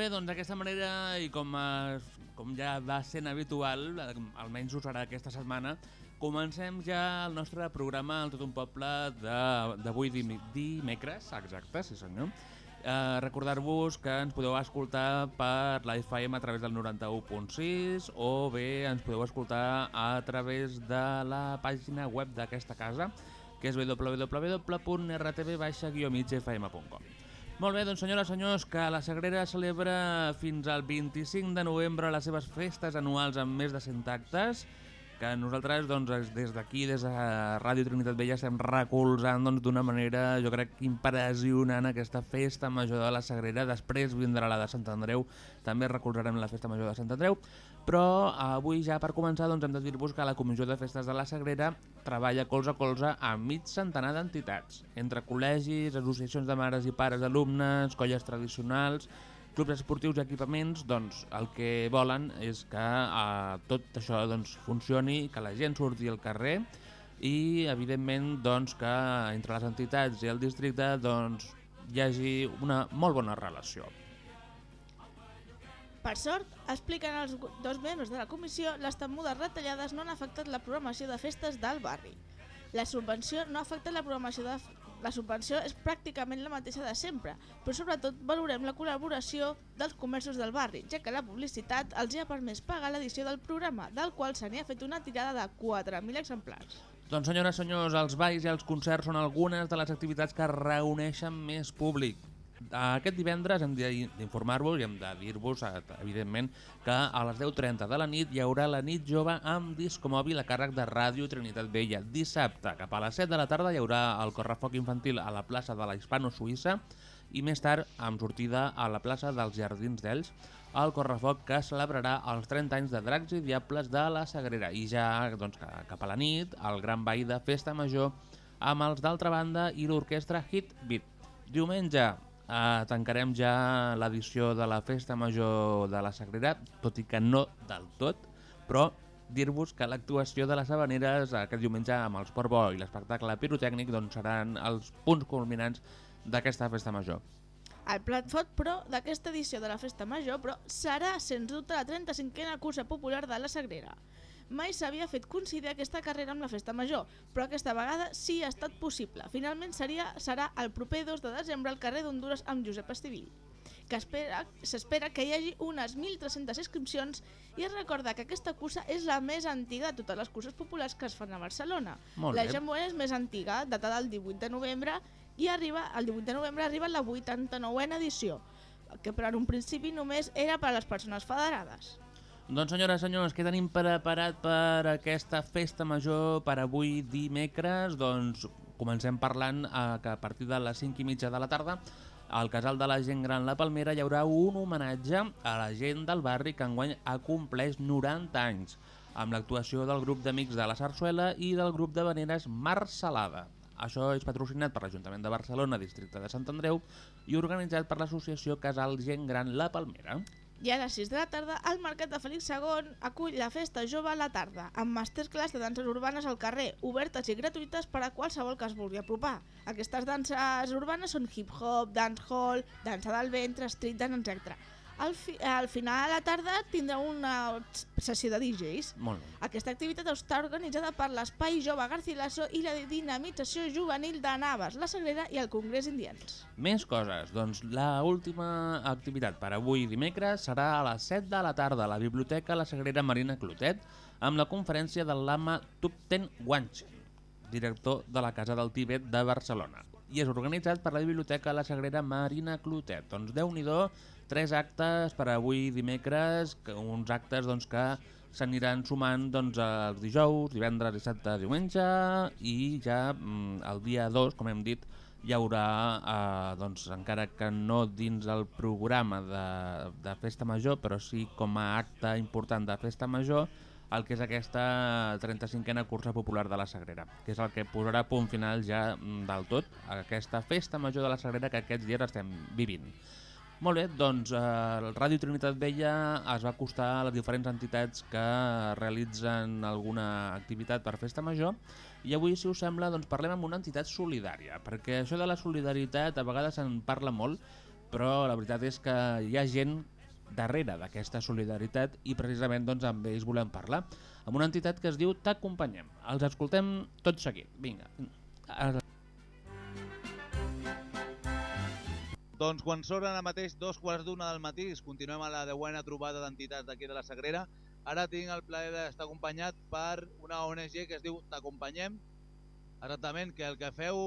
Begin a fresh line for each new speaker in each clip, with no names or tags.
Bé, doncs d'aquesta manera i com, es, com ja va sent habitual, eh, almenys ho serà aquesta setmana, comencem ja el nostre programa al Tot un Poble d'avui dim dimecres, exacte, sí senyor. Eh, Recordar-vos que ens podeu escoltar per la FM a través del 91.6 o bé ens podeu escoltar a través de la pàgina web d'aquesta casa que és www.rtv-migfm.com molt bé, doncs senyores senyors, que la Sagrera celebra fins al 25 de novembre les seves festes anuals amb més de 100 actes, que nosaltres doncs, des d'aquí, des de Ràdio Trinitat Vella, estem recolzant doncs, d'una manera, jo crec, impressionant aquesta festa major de la Sagrera. Després vindrà la de Sant Andreu, també recolzarem la festa major de Sant Andreu, però avui ja per començar doncs, hem de dir-vos que la Comissió de Festes de la Sagrera treballa colze a colze amb mig centenar d'entitats, entre col·legis, associacions de mares i pares d'alumnes, colles tradicionals, clubs esportius i equipaments, doncs el que volen és que eh, tot això doncs, funcioni, que la gent surti al carrer i evidentment doncs, que entre les entitats i el districte doncs, hi hagi una molt bona relació.
Per sort, expliquen els dos membres de la comissió, les temudes retallades no han afectat la programació de festes del barri. La subvenció no ha afectat la programació de... La subvenció és pràcticament la mateixa de sempre, però sobretot valorem la col·laboració dels comerços del barri, ja que la publicitat els ha permès pagar l'edició del programa, del qual se n'hi ha fet una tirada de 4.000 exemplars.
Doncs senyores senyors, els balls i els concerts són algunes de les activitats que reuneixen més públic. Aquest divendres hem d'informar-vos i hem de dir-vos, eh, evidentment, que a les 10.30 de la nit hi haurà la nit jove amb disco mòbil a càrrec de Ràdio Trinitat Vella. Dissabte, cap a les 7 de la tarda, hi haurà el correfoc infantil a la plaça de la Hispano-Suïssa i més tard, amb sortida a la plaça dels Jardins d'Ells, el correfoc que celebrarà els 30 anys de Dracs i Diables de la Sagrera. I ja, doncs, ca- cap a la nit, el gran ball de Festa Major amb els d'altra banda i l'orquestra Hit Beat. Diumenge eh, tancarem ja l'edició de la Festa Major de la Sagrera, tot i que no del tot, però dir-vos que l'actuació de les Habaneres aquest diumenge amb el Sport Bo i l'espectacle pirotècnic doncs, seran els punts culminants d'aquesta Festa Major.
El plat fort, però, d'aquesta edició de la Festa Major, però, serà, sens dubte, la 35a cursa popular de la Sagrera. Mai s'havia fet coincidir aquesta carrera amb la Festa Major, però aquesta vegada sí ha estat possible. Finalment seria, serà el proper 2 de desembre al carrer d'Honduras amb Josep Estivill que espera- s'espera que hi hagi unes 1.300 inscripcions i es recorda que aquesta cursa és la més antiga de totes les curses populars que es fan a Barcelona.
Molt
la
bé.
Jamboena és més antiga, datada del 18 de novembre, i arriba el 18 de novembre arriba la 89a edició, que per en un principi només era per a les persones federades.
Doncs senyores i senyors, què tenim preparat per aquesta festa major per avui dimecres? Doncs comencem parlant eh, que a partir de les 5 i mitja de la tarda al Casal de la Gent Gran La Palmera hi haurà un homenatge a la gent del barri que enguany acompleix 90 anys amb l'actuació del grup d'amics de la Sarsuela i del grup de veneres Mar Salada. Això és patrocinat per l'Ajuntament de Barcelona, districte de Sant Andreu, i organitzat per l'associació Casal Gent Gran La Palmera.
I a les 6 de la tarda, el Mercat de Félix II acull la Festa Jove a la tarda, amb masterclass de danses urbanes al carrer, obertes i gratuïtes per a qualsevol que es vulgui apropar. Aquestes danses urbanes són hip-hop, dancehall, dansa del ventre, street dance, etc. Al, fi, al final de la tarda tindrà una sessió de DJs.
Molt bé.
Aquesta activitat està organitzada per l'Espai Jove Garcilaso i la Dinamització Juvenil de Navas, la Sagrera i el Congrés Indians.
Més coses. Doncs la última activitat per avui dimecres serà a les 7 de la tarda a la Biblioteca La Sagrera Marina Clotet amb la conferència del lama Tupten Wanchen, director de la Casa del Tibet de Barcelona. I és organitzat per la Biblioteca La Sagrera Marina Clotet. Doncs déu-n'hi-do, tres actes per avui dimecres, que, uns actes doncs, que s'aniran sumant doncs, els dijous, divendres, dissabte, diumenge i ja mm, el dia 2, com hem dit, hi haurà, eh, doncs, encara que no dins el programa de, de Festa Major, però sí com a acte important de Festa Major, el que és aquesta 35a cursa popular de la Sagrera, que és el que posarà punt final ja mm, del tot aquesta Festa Major de la Sagrera que aquests dies estem vivint. Molt bé, doncs eh, el Ràdio Trinitat Vella es va acostar a les diferents entitats que realitzen alguna activitat per Festa Major i avui, si us sembla, doncs parlem amb una entitat solidària, perquè això de la solidaritat a vegades se'n parla molt, però la veritat és que hi ha gent darrere d'aquesta solidaritat i precisament doncs, amb ells volem parlar, amb una entitat que es diu T'acompanyem. Els escoltem tot seguit. Vinga.
Doncs quan són ara mateix dos quarts d'una del matí, continuem a la deuena trobada d'entitats d'aquí de la Sagrera. Ara tinc el plaer d'estar acompanyat per una ONG que es diu T'acompanyem, exactament, que el que feu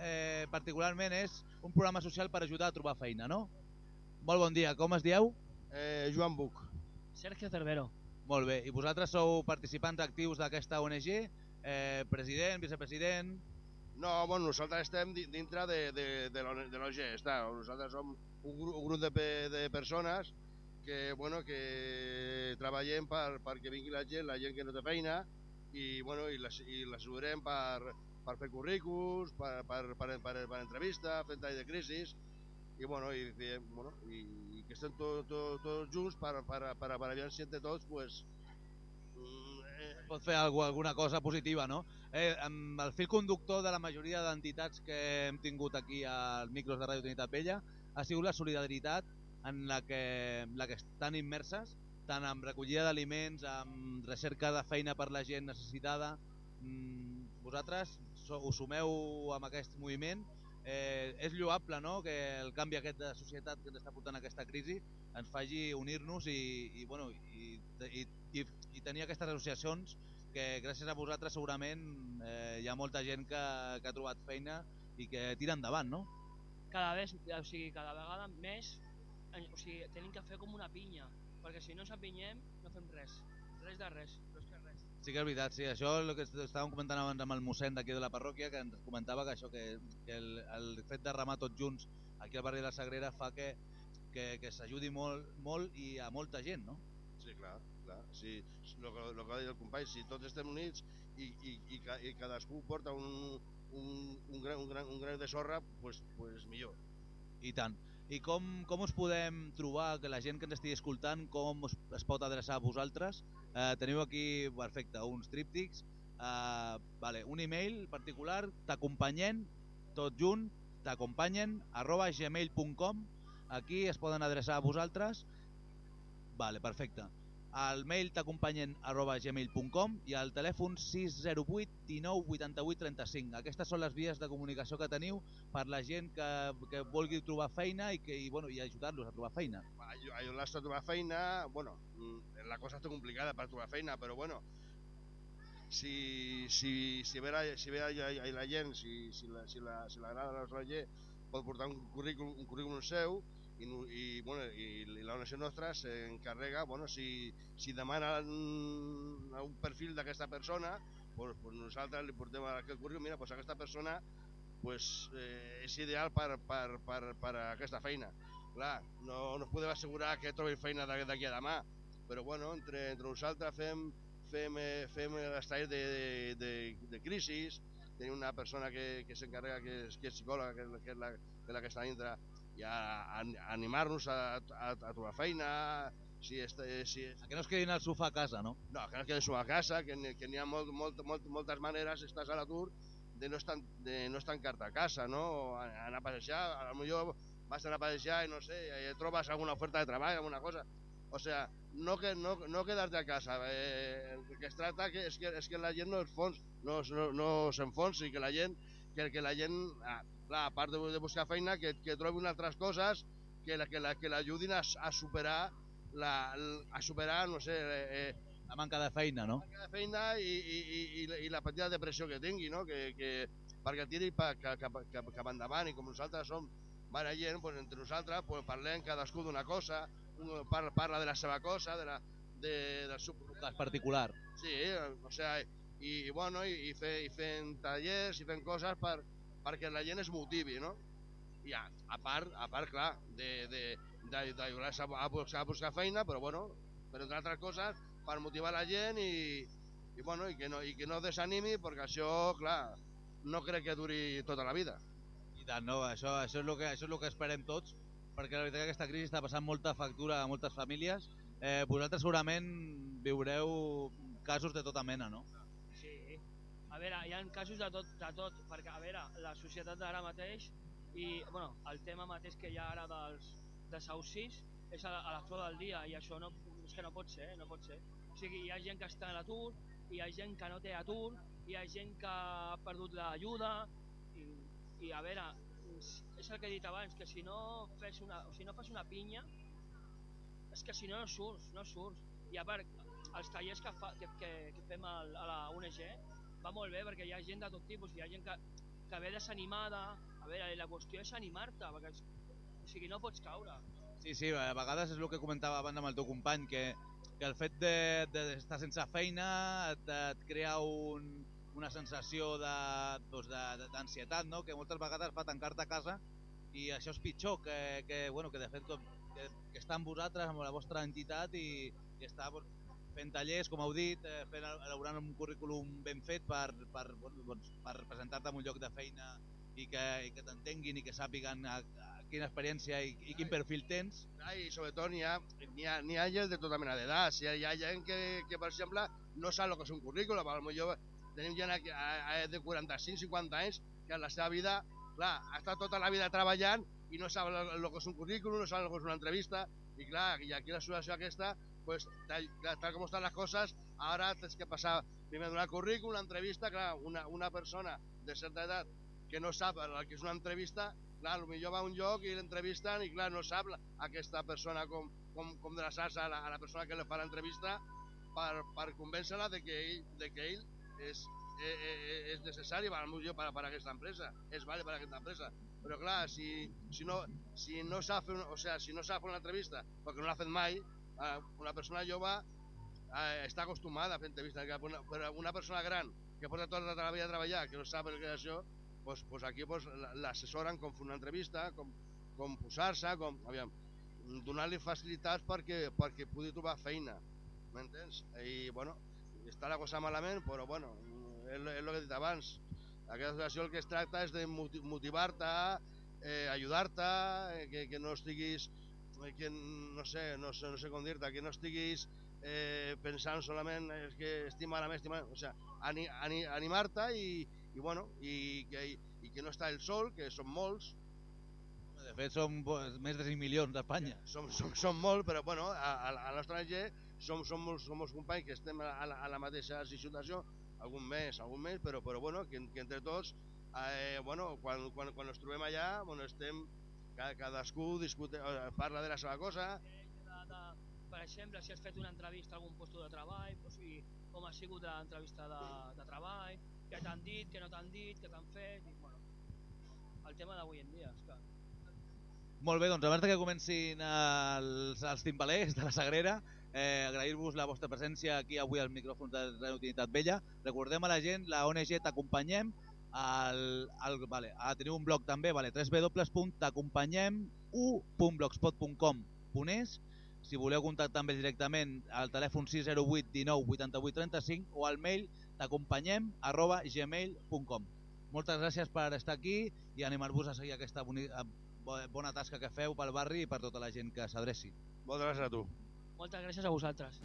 eh, particularment és un programa social per ajudar a trobar feina, no? Molt bon dia, com es dieu?
Eh, Joan Buc.
Sergio Cervero.
Molt bé, i vosaltres sou participants actius d'aquesta ONG, eh, president, vicepresident...
No, bueno, nosaltres estem di- dintre de, de, de de l'ONG, està. Nosaltres som un, gru, un grup de, de persones que, bueno, que treballem per, perquè vingui la gent, la gent que no té feina, i, bueno, i les- i l'ajudarem per, per fer currículs, per, per, per, per, per entrevista, fent tall de crisis, i, bueno, i, bueno, i, i que estem tots to, tots junts per, per, per, per aviam si entre tots, pues,
pot fer alguna cosa positiva, no? Eh, amb el fil conductor de la majoria d'entitats que hem tingut aquí als micros de Ràdio Trinitat Vella ha sigut la solidaritat en la que, la que estan immerses, tant amb recollida d'aliments, amb recerca de feina per la gent necessitada. Mm, vosaltres us sumeu amb aquest moviment. Eh, és lloable no? que el canvi aquest de societat que ens està portant aquesta crisi ens faci unir-nos i, i, bueno, i, i, i, i tenir aquestes associacions que gràcies a vosaltres segurament eh, hi ha molta gent que, que ha trobat feina i que tira endavant, no?
Cada vez, o sigui, cada vegada més, eh, o sigui, tenim que fer com una pinya, perquè si no ens apinyem no fem res, res de res,
Sí que és veritat, sí. Això és el que est- estàvem comentant abans amb el mossèn d'aquí de la parròquia, que ens comentava que això, que, que el, el fet de remar tots junts aquí al barri de la Sagrera fa que, que, que s'ajudi molt, molt i a molta gent, no?
Sí, clar, clar. Sí, el que, lo que ha dit el company, si tots estem units i, i, i, i cadascú porta un, un, un, gran, un, gran, un gran de sorra, pues, pues millor.
I tant. I com, com us podem trobar, que la gent que ens estigui escoltant, com es pot adreçar a vosaltres? Eh, teniu aquí, perfecte, uns tríptics, eh, vale, un email particular, t'acompanyem, tot junt, t'acompanyen, arroba gmail.com, aquí es poden adreçar a vosaltres, vale, perfecte. El mail t'acompanyen arroba gmail.com i el telèfon 608 19 88 35. Aquestes són les vies de comunicació que teniu per la gent que, que vulgui trobar feina i, que, i, bueno, i ajudar-los a trobar feina.
Ayudarles a trobar feina, bueno, mm, la cosa està complicada per trobar feina, però bueno, si, si, si ve, la, si ve la, la, la gent, si, si, la, si, la, si l'agrada la nostra gent, pot portar un currículum, un currículum seu i, i, bueno, i, i la ONG nostra s'encarrega, bueno, si, si demana un, perfil d'aquesta persona, pues, pues nosaltres li portem aquest currículum, mira, pues aquesta persona pues, eh, és ideal per, per, per, per a aquesta feina. Clar, no, no us podem assegurar que trobi feina d'aqu- d'aquí a demà, però bueno, entre, entre nosaltres fem, fem, eh, fem els talls de, de, de, de crisis, tenim una persona que, que s'encarrega, que, que és psicòloga, que, que és la que, és la que està dintre, i a, a, a animar-nos a, a, a trobar feina, si, este, si,
Que no es quedin al sofà a casa, no?
no, que no quedem a casa, que, que n'hi ha molt, molt, molt, moltes maneres, estàs a l'atur, de no, estan, de no estancar-te a casa, no? O a- anar a passejar, a lo millor vas a anar a passejar i no sé, i trobes alguna oferta de treball, alguna cosa. O sea, no, que, no, no quedar-te a casa. Eh, el que es tracta que és, que, és que la gent no es fons, no, no, no s'enfonsi, que la gent, que, que la gent, ah, clar, a part de, de buscar feina, que, que trobin altres coses que la, que la, que l'ajudin a, a superar la, a superar, no sé, eh,
La manca de feina, no?
de feina i, i, i, i, la- i la petita depressió que tingui, no? que, que, perquè tiri pa, cap, cap, cap, cap endavant i com nosaltres som bona gent, pues, entre nosaltres pues, parlem cadascú d'una cosa, un parla, parla de la seva cosa, de la, de, del seu
Cas particular.
Sí, eh, o sea, i, i bueno, i, i, fe, i fent tallers i fent coses per, perquè la gent es motivi, no? I a, a part, a part clar, d'ajudar-se a, a, buscar, buscar feina, però bueno, per entre altres coses, per motivar la gent i, i, bueno, i, que no, i que no desanimi, perquè això, clar, no crec que duri tota la vida.
I tant, no, això, això, és el que, això és el que esperem tots, perquè la veritat que aquesta crisi està passant molta factura a moltes famílies. Eh, vosaltres segurament viureu casos de tota mena, no?
A veure, hi ha casos de tot, de tot, perquè a veure, la societat d'ara mateix i bueno, el tema mateix que hi ha ara dels desahucis és a a la flor del dia i això no, és que no pot ser, no pot ser. O sigui, hi ha gent que està a l'atur, hi ha gent que no té atur, hi ha gent que ha perdut l'ajuda i, i a veure, és el que he dit abans, que si no fes una, o si no fas una pinya és que si no no surts, no surts. I a part, els tallers que, fa, que, que, que fem al, a la UNG va molt bé perquè hi ha gent de tot tipus, hi ha gent que, que ve desanimada, a veure, la qüestió és animar-te, perquè o sigui, no pots caure.
Sí, sí, a vegades és el que comentava abans amb el teu company, que, que el fet d'estar de, d'estar sense feina et, et crea un, una sensació de- doncs de- de- d'ansietat, no? que moltes vegades fa tancar-te a casa i això és pitjor que, que, bueno, que de fet com, que, que està amb vosaltres, amb la vostra entitat i, i està doncs, fent tallers, com heu dit, eh, fent, elaborant un currículum ben fet per, per, bueno, doncs, per presentar-te en un lloc de feina i que, i que t'entenguin i que sàpiguen a, a quina experiència i, i quin perfil tens.
I sobretot n'hi ha, ha, ha gent de tota mena d'edats. Hi, ha- hi ha gent que, que, per exemple, no sap el que és un currículum. Potser tenim gent a, a, de 45-50 anys que en la seva vida, clar, ha estat tota la vida treballant i no sap el, el que és un currículum, no sap el que és una entrevista. I clar, i aquí la situació aquesta, pues, tal, tal, tal com estan les coses, ara tens que passar primer donar currículum, una entrevista, clar, una, una persona de certa edat que no sap el que és una entrevista, clar, potser va a un lloc i l'entrevisten i clar, no sap la, aquesta persona com, com, com de la salsa a la, a la persona que li fa l'entrevista per, per convèncer-la de que ell, de que ell és, eh, eh, és necessari per, per, per aquesta empresa, és vale per aquesta empresa. Però clar, si, si, no, si no una, o sea, si no sap fer una entrevista perquè no l'ha fet mai, eh, una persona jove eh, està acostumada a fer entrevistes, que una, però una persona gran que porta tota la vida a treballar, que no sap el que és això, pues, pues aquí pues, la- l'assessoren com fer una entrevista, com, com posar-se, com, donar-li facilitats perquè, perquè pugui trobar feina, m'entens? I, bueno, està la cosa malament, però, bueno, és, és el que he dit abans. Aquesta situació el que es tracta és de moti- motivar-te, eh, ajudar-te, eh, que, que no estiguis, que no sé, no sé, no sé com dir-te, que no estiguis eh, pensant solament és que estic malament, estic malament, o sea, ani, ani, animar-te i, i, bueno, i, que, i, que no està el sol, que són molts,
De fet, som més de 5 milions d'Espanya.
som, som, som molt, però bueno, a, a, a AG som, som, molts, som molts companys que estem a, a, la, a la mateixa situació, algun mes, algun mes, però, però bueno, que, que entre tots, eh, bueno, quan, quan, quan ens trobem allà, bueno, estem, cadascú discute, eh, parla de la seva cosa,
De, de, per exemple, si has fet una entrevista a algun lloc de treball, o sigui, com ha sigut l'entrevista de, de treball, què t'han dit, què no t'han dit, què t'han fet, i, bueno, el tema d'avui en dia, esclar.
Molt bé, doncs abans que comencin els, els timbalers de la Sagrera, eh, agrair-vos la vostra presència aquí avui als micròfons de Radio Trinitat Vella. Recordem a la gent, la ONG T'Acompanyem, al, al, vale, a, teniu un blog també, vale, www.t'acompanyem.blogspot.com.es si voleu contactar amb ells directament al telèfon 608 19 88 35 o al mail t'acompanyem arroba gmail.com moltes gràcies per estar aquí i animar-vos a seguir aquesta boni, a, bo- bona tasca que feu pel barri i per tota la gent que s'adreci.
Moltes gràcies a tu.
Moltes gràcies a vosaltres.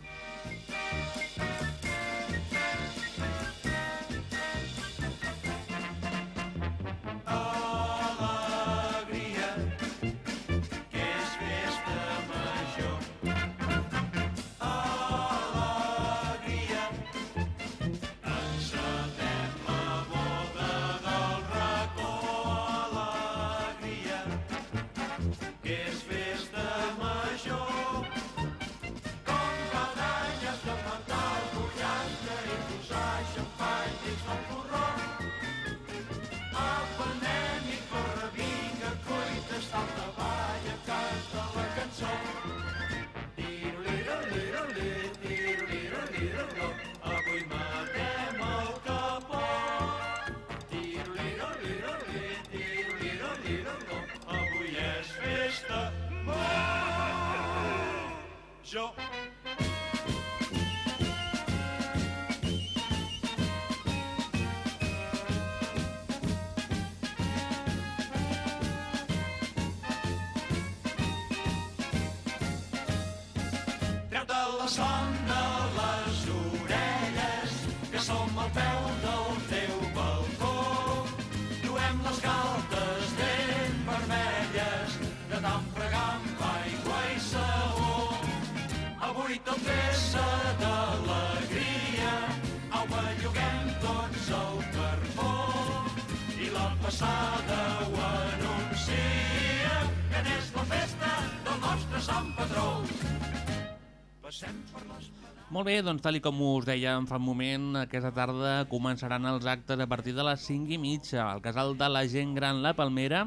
Molt bé, doncs tal com us dèiem fa un moment, aquesta tarda començaran els actes a partir de les 5 i mitja al casal de la gent gran La Palmera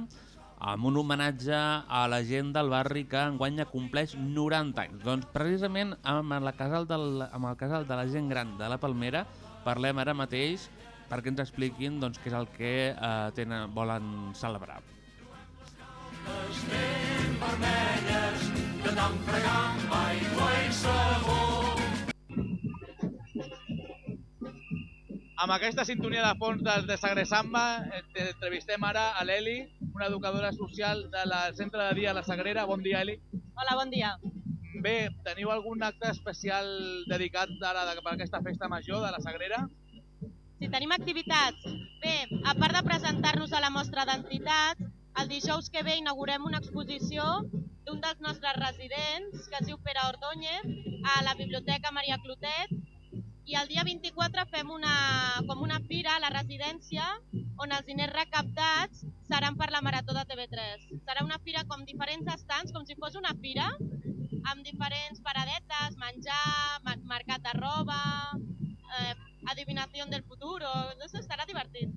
amb un homenatge a la gent del barri que enguanya compleix 90 anys. Doncs precisament amb, la casal del, amb el casal de la gent gran de La Palmera parlem ara mateix perquè ens expliquin doncs, què és el que eh, tenen, volen celebrar.
ben vermelles tant fregar amb aigua i sabó.
Amb aquesta sintonia de fons del de Sagre Samba, eh, entrevistem ara a l'Eli, una educadora social del Centre de Dia La Sagrera. Bon dia, Eli.
Hola, bon dia.
Bé, teniu algun acte especial dedicat ara per aquesta festa major de la Sagrera?
Si tenim activitats, bé, a part de presentar-nos a la mostra d'entitats, el dijous que ve inaugurem una exposició d'un dels nostres residents, que es diu Pere Ordóñez, a la Biblioteca Maria Clotet, i el dia 24 fem una, com una fira a la residència on els diners recaptats seran per la Marató de TV3. Serà una fira com diferents estants, com si fos una fira, amb diferents paradetes, menjar, mercat de roba, eh, adivinació del futuro, no sé, estarà divertit.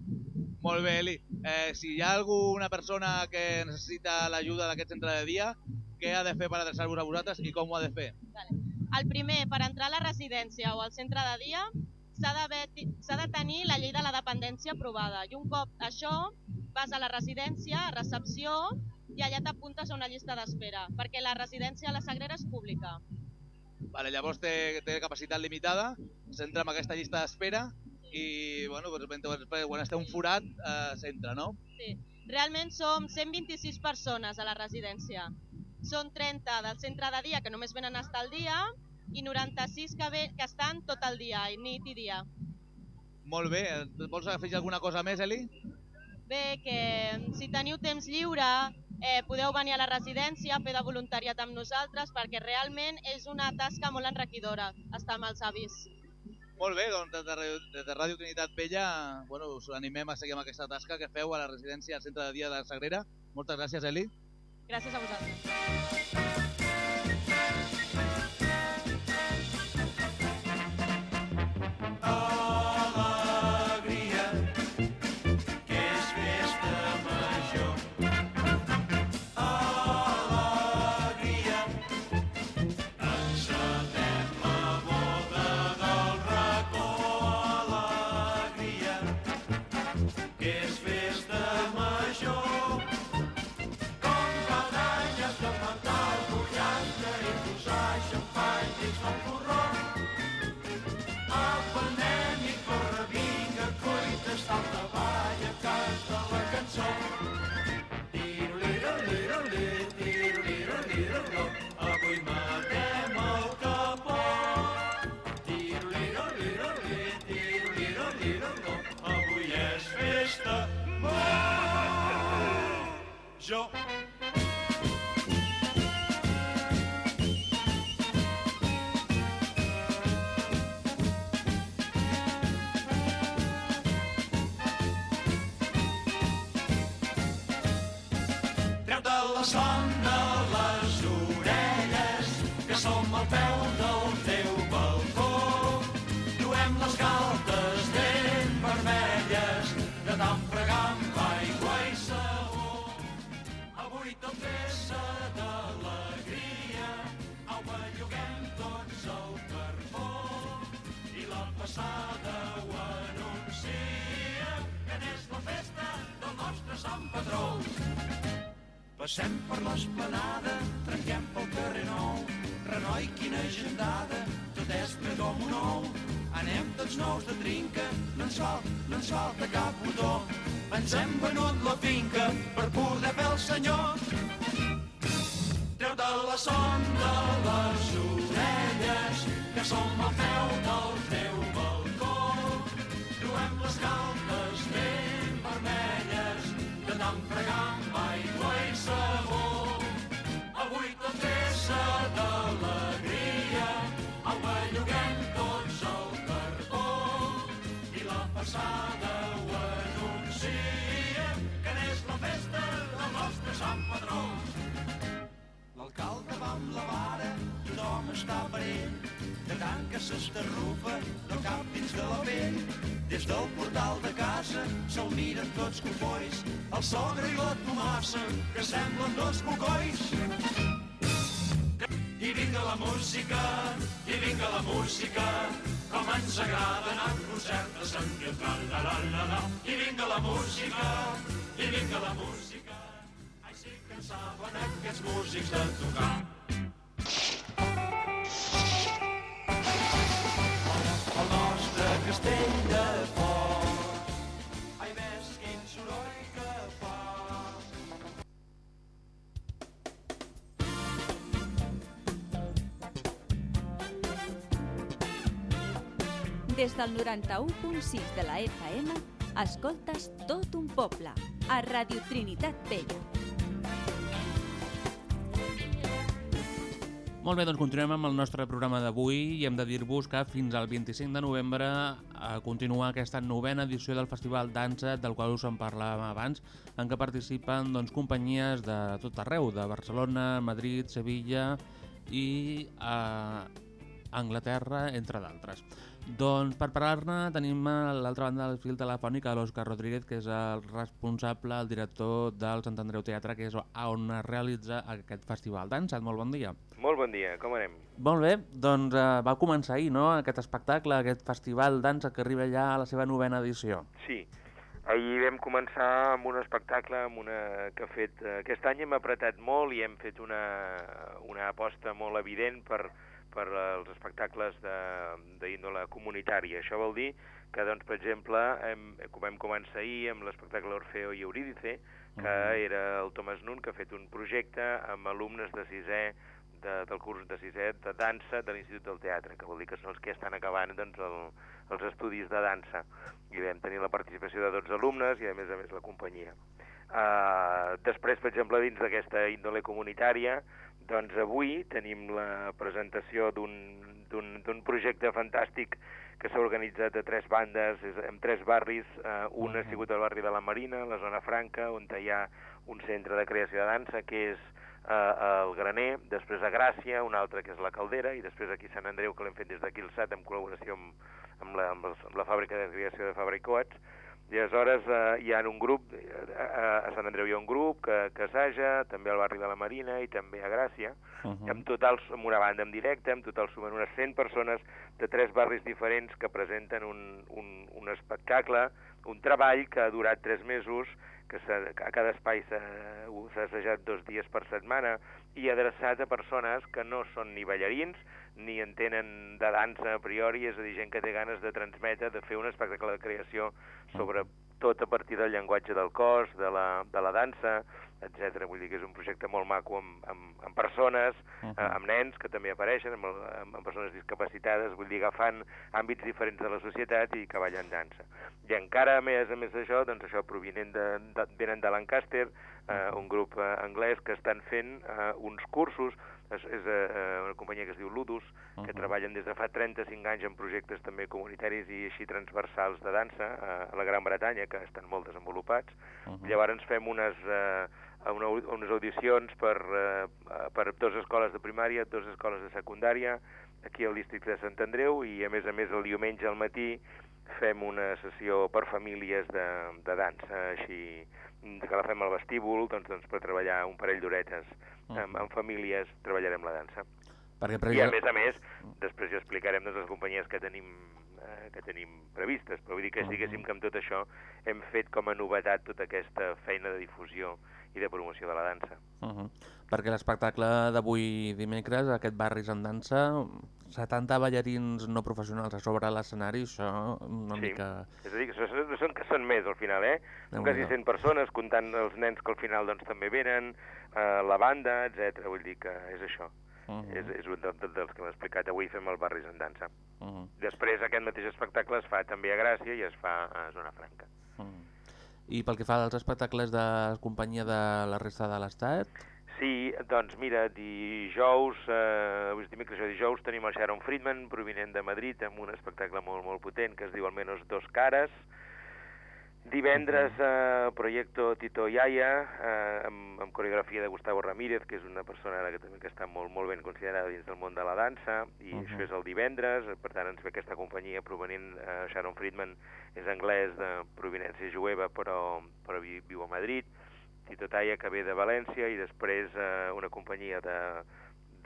Molt bé, Eli. Eh, si hi ha alguna persona que necessita l'ajuda d'aquest centre de dia, què ha de fer per adreçar-vos a vosaltres i com ho ha de fer?
El primer, per entrar a la residència o al centre de dia, s'ha s'ha de tenir la llei de la dependència aprovada. I un cop això, vas a la residència, a recepció, i allà t'apuntes a una llista d'espera, perquè la residència a la Sagrera és pública.
Vale, llavors té, té capacitat limitada, s'entra amb aquesta llista d'espera i bueno, doncs, mentre, quan està un forat eh, s'entra, no?
Sí. Realment som 126 persones a la residència. Són 30 del centre de dia, que només venen a estar al dia, i 96 que, ve, que estan tot el dia, i nit i dia.
Molt bé, vols afegir alguna cosa més, Eli?
Bé, que si teniu temps lliure eh, podeu venir a la residència, fer de voluntariat amb nosaltres, perquè realment és una tasca molt enriquidora estar amb els avis.
Molt bé, doncs des de, Ràdio- des de Ràdio Trinitat Vella bueno, us animem a seguir amb aquesta tasca que feu a la residència al centre de dia de la Sagrera. Moltes gràcies, Eli.
Gràcies a vosaltres.
Jo. Treu-te la son passada ho anuncia, que n'és la festa del nostre Sant Patró. Passem per l'esplanada, trenquem pel carrer nou. Renoi, quina agendada, tot és com un ou. Anem tots nous de trinca, no ens falta, no ens falta cap botó. Ens hem venut la finca per poder fer el senyor. Treu-te la son de les orelles, que som al peu del teu les ben vermelles, de tant fregar amb aigua i sabó. Amb la vara, tothom està per ell, de tant que s'estarrufa del cap dins de la pell. Des del portal de casa se'l miren tots cofois, el sogre i la Tomassa, que semblen dos cocois. I vinga la música, i vinga la música, com ens agrada anar a concert de Sant Pietral, la la la la. I vinga la música, i vinga la música, així que en saben aquests músics de tocar. Castell de foc, ai ves quin soroll que fa.
Des del 91.6 de la FM, escoltes tot un poble, a Radio Trinitat Vella.
Molt bé, doncs continuem amb el nostre programa d'avui i hem de dir-vos que fins al 25 de novembre eh, continua aquesta novena edició del Festival Dansa, del qual us en parlàvem abans, en què participen doncs, companyies de tot arreu, de Barcelona, Madrid, Sevilla i eh, Anglaterra, entre d'altres. Doncs per parlar-ne tenim a l'altra banda del fil telefònic a l'Òscar Rodríguez, que és el responsable, el director del Sant Andreu Teatre, que és on es realitza aquest festival dansa. Molt bon dia.
Molt bon dia, com anem?
Molt bé, doncs eh, va començar ahir, no?, aquest espectacle, aquest festival dansa que arriba ja a la seva novena edició.
Sí, ahir vam començar amb un espectacle amb una... que ha fet... Aquest any hem apretat molt i hem fet una, una aposta molt evident per, per els espectacles de- d'índole comunitària. Això vol dir que, doncs, per exemple, hem, vam començar ahir amb l'espectacle Orfeo i Eurídice, que
Mhm.
era el Thomas Nun, que ha fet un projecte amb alumnes de sisè de, del curs de sisè de dansa de l'Institut del Teatre, que vol dir que són els que estan acabant doncs, el, els estudis de dansa. I vam tenir la participació de 12 alumnes i, a més a més, la companyia. Uh, després, per exemple, dins d'aquesta índole comunitària, doncs avui tenim la presentació d'un projecte fantàstic que s'ha organitzat a tres bandes, en tres barris. Uh, un ha sigut el barri de la Marina, la zona franca, on hi ha un centre de creació de dansa, que és uh, el Graner, després a Gràcia, un altre que és la Caldera, i després aquí Sant Andreu, que l'hem fet des d'aquí el SAT, en col·laboració amb, amb, la, amb, els, amb la fàbrica de creació de Fabra i aleshores eh, hi ha un grup, eh, a Sant Andreu hi ha un grup que, que assaja, també al barri de la Marina i també a Gràcia,
Uh
-huh. en total, amb una banda en directe, en total sumen unes 100 persones de tres barris diferents que presenten un, un, un espectacle, un treball que ha durat tres mesos, que a cada espai s'ha s'ha assajat dos dies per setmana i adreçat a persones que no són ni ballarins ni entenen de dansa a priori, és a dir, gent que té ganes de transmetre, de fer un espectacle de creació sobre tot a partir del llenguatge del cos, de la, de la dansa, etc. Vull dir que és un projecte molt maco amb, amb, amb persones, uh -huh. amb nens que també apareixen, amb, amb, amb persones discapacitades, vull dir, agafant àmbits diferents de la societat i que ballen dansa. I encara més a més d'això, doncs això provinent de, de, venen de Lancaster, eh, un grup eh, anglès que estan fent eh, uns cursos, és, és eh, una companyia que es diu Ludus, que treballen des de fa 35 anys en projectes també comunitaris i així transversals de dansa eh, a la Gran Bretanya, que estan molt desenvolupats. Llavors fem unes, eh, una, unes audicions per, eh, per dues escoles de primària, dues escoles de secundària, aquí al districte de Sant Andreu, i a més a més el diumenge al matí fem una sessió per famílies de, de dansa, així que la fem al vestíbul doncs, doncs, per treballar un parell d'horetes amb, amb famílies, treballarem la dansa.
Perquè
I a més a més, després ja explicarem doncs, les companyies que tenim eh, que tenim previstes, però vull dir que diguéssim que amb tot això hem fet com a novetat tota aquesta feina de difusió i de promoció de la dansa.
Uh -huh. Perquè l'espectacle d'avui dimecres, aquest Barris en dansa, 70 ballarins no professionals a sobre l'escenari, això una
Sí.
mica...
És a dir, que són, són, que són més al final, eh? Són quasi
Déu-n'hi-do.
100 persones, comptant els nens que al final doncs, també venen, eh, la banda, etc. Vull dir que és això.
Uh -huh.
és, és un de, de, dels que hem explicat. Avui fem el Barris en dansa.
Uh -huh.
Després aquest mateix espectacle es fa també a Gràcia i es fa a Zona Franca.
I pel que fa als espectacles de companyia de la resta de l'Estat,
Sí, doncs mira, dijous, eh, avui és dimecres, o dijous tenim el Sharon Friedman, provinent de Madrid, amb un espectacle molt, molt potent que es diu Almenos dos cares. Divendres, eh, Proyecto Tito Yaya, eh, amb, amb coreografia de Gustavo Ramírez, que és una persona que també que està molt, molt ben considerada dins del món de la dansa, i
Mhm.
això és el divendres, per tant ens ve aquesta companyia provenent, eh, Sharon Friedman és anglès de provinència jueva, però, però vi, viu a Madrid, Tito Talla, que ve de València, i després eh, una companyia de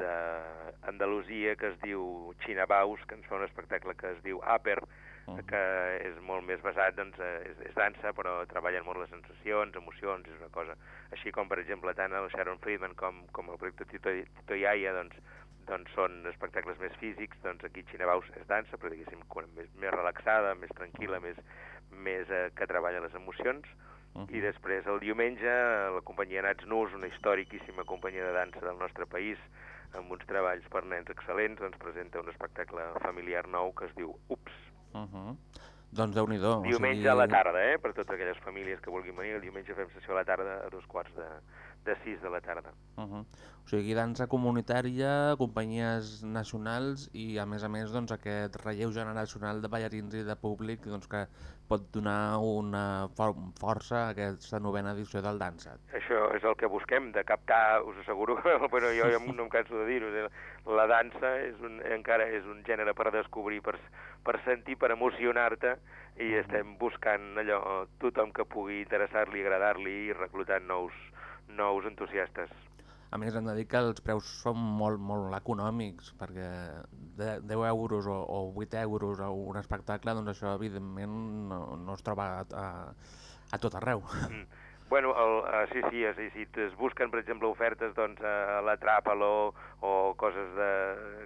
d'Andalusia que es diu Xina Baus, que ens fa un espectacle que es diu Aper, que és molt més basat, doncs, eh, és, és dansa, però treballen molt les sensacions, emocions, és una cosa. Així com, per exemple, tant el Sharon Friedman com, com el projecte Tito, Tito Yaya, doncs, doncs són espectacles més físics, doncs aquí Xina Baus és dansa, però diguéssim més, més relaxada, més tranquil·la, més, més eh, que treballa les emocions. I després el diumenge la companyia Nats Nus, una històriquíssima companyia de dansa del nostre país, amb uns treballs per nens excel·lents, ens presenta un espectacle familiar nou que es diu Ups.
Uh -huh. doncs déu-n'hi-do.
Diumenge a la tarda, eh? per totes aquelles famílies que vulguin venir, el diumenge fem sessió a la tarda a dos quarts de, de sis de la tarda.
Uh -huh. O sigui, dansa comunitària, companyies nacionals i, a més a més, doncs, aquest relleu generacional de ballarins i de públic doncs, que pot donar una for força a aquesta novena edició del Dansa.
Això és el que busquem, de captar, us asseguro bueno, jo no em canso de dir-ho, la dansa és un, encara és un gènere per descobrir, per, per sentir, per emocionar-te, i estem buscant allò, tothom que pugui interessar-li, agradar-li i reclutant nous, nous entusiastes.
A més, hem de dir que els preus són molt, molt econòmics, perquè de 10 euros o, o 8 euros a un espectacle, doncs això, evidentment, no, no es troba a, a, a tot arreu.
Mm. Bueno, el, uh, sí, sí, sí, si es busquen, per exemple, ofertes doncs, a la Tràpalo o coses de,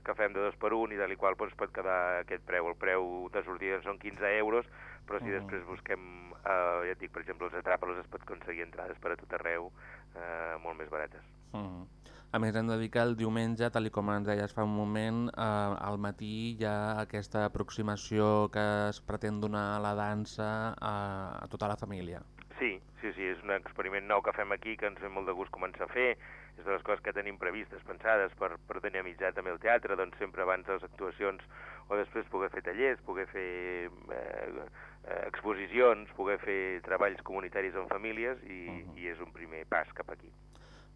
que fem de dos per un i de l'igual doncs, pot quedar aquest preu. El preu de sortida són 15 euros, però si
Mhm.
després busquem, uh, ja et dic, per exemple, els Atràpalos es pot aconseguir entrades per a tot arreu uh, molt més barates.
Mm. A més, hem de dir que el diumenge, tal i com ens deies fa un moment, eh, al matí hi ha aquesta aproximació que es pretén donar a la dansa a, a tota la família.
Sí, sí, sí, és un experiment nou que fem aquí, que ens ve molt de gust començar a fer, és de les coses que tenim previstes, pensades per, per dinamitzar també el teatre, doncs sempre abans de les actuacions o després poder fer tallers, poder fer eh, eh, exposicions, poder fer treballs comunitaris amb famílies i, uh -huh. i és un primer pas cap aquí.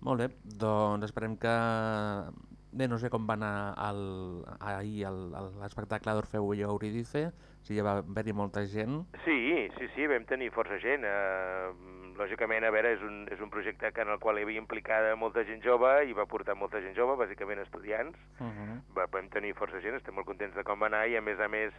Molt bé, doncs esperem que... Bé, no sé com va anar el, ahir l'espectacle d'Orfeu i Euridice, si ja va haver-hi molta gent.
Sí, sí, sí, vam tenir força gent. Eh, lògicament, a veure, és un, és un projecte que en el qual hi havia implicada molta gent jove i va portar molta gent jove, bàsicament estudiants.
Uh -huh.
va, vam tenir força gent, estem molt contents de com va anar i a més a més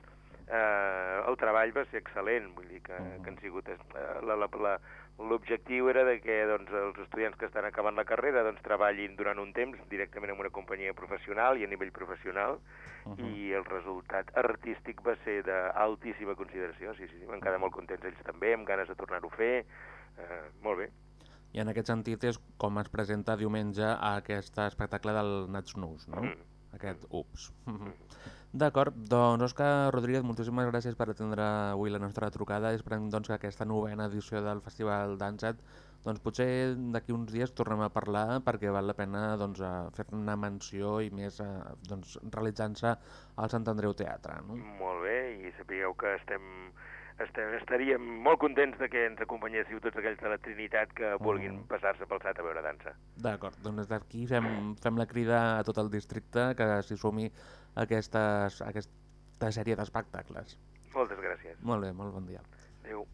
eh, el treball va ser excel·lent, vull dir que, que han sigut... Eh, la, la, la, L'objectiu era de que doncs, els estudiants que estan acabant la carrera doncs, treballin durant un temps directament en una companyia professional i a nivell professional uh -huh. i el resultat artístic va ser d'altíssima consideració, sí, sí, sí, van quedar molt contents ells també, amb ganes de tornar-ho a fer, eh, molt bé.
I en aquest sentit és com es presenta diumenge a aquest espectacle del Nats Nus, no? Mm. Aquest Ups. Mm. D'acord, doncs Òscar Rodríguez, moltíssimes gràcies per atendre avui la nostra trucada. Esperem doncs, que aquesta novena edició del Festival Danset doncs, potser d'aquí uns dies tornem a parlar perquè val la pena doncs, fer una menció i més doncs, realitzant-se al Sant Andreu Teatre. No?
Molt bé, i sapigueu que estem, estaríem molt contents de que ens acompanyéssiu tots aquells de la Trinitat que vulguin mm. passar-se pel SAT a veure dansa.
D'acord, doncs des d'aquí fem, fem la crida a tot el districte que s'hi sumi aquestes, aquesta sèrie d'espectacles.
Moltes gràcies.
Molt bé, molt bon dia.
Adéu.